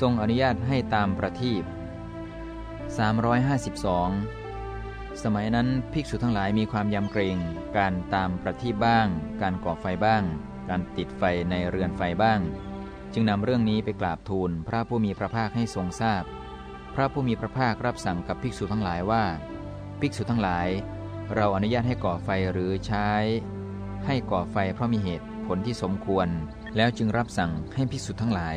ทรงอนุญาตให้ตามประทีป352 สมัยนั้นภิกษุทั้งหลายมีความยำเกรง การตามประทีปบ้าง การก่อไฟบ้าง การติดไฟในเรือนไฟบ้าง จึงนำเรื่องนี้ไปกราบทูลพระผู้มีพระภาคให้ทรงทราบพพระผู้มีพระภาครับสั่งกับภิกษุทั้งหลายว่า ภิกษุทั้งหลาย เราอนุญาตให้ก่อไฟหรือใช้ ให้ก่อไฟเพราะมีเหตุผลที่สมควร แล้วจึงรับสั่งให้ภิกษุทั้งหลาย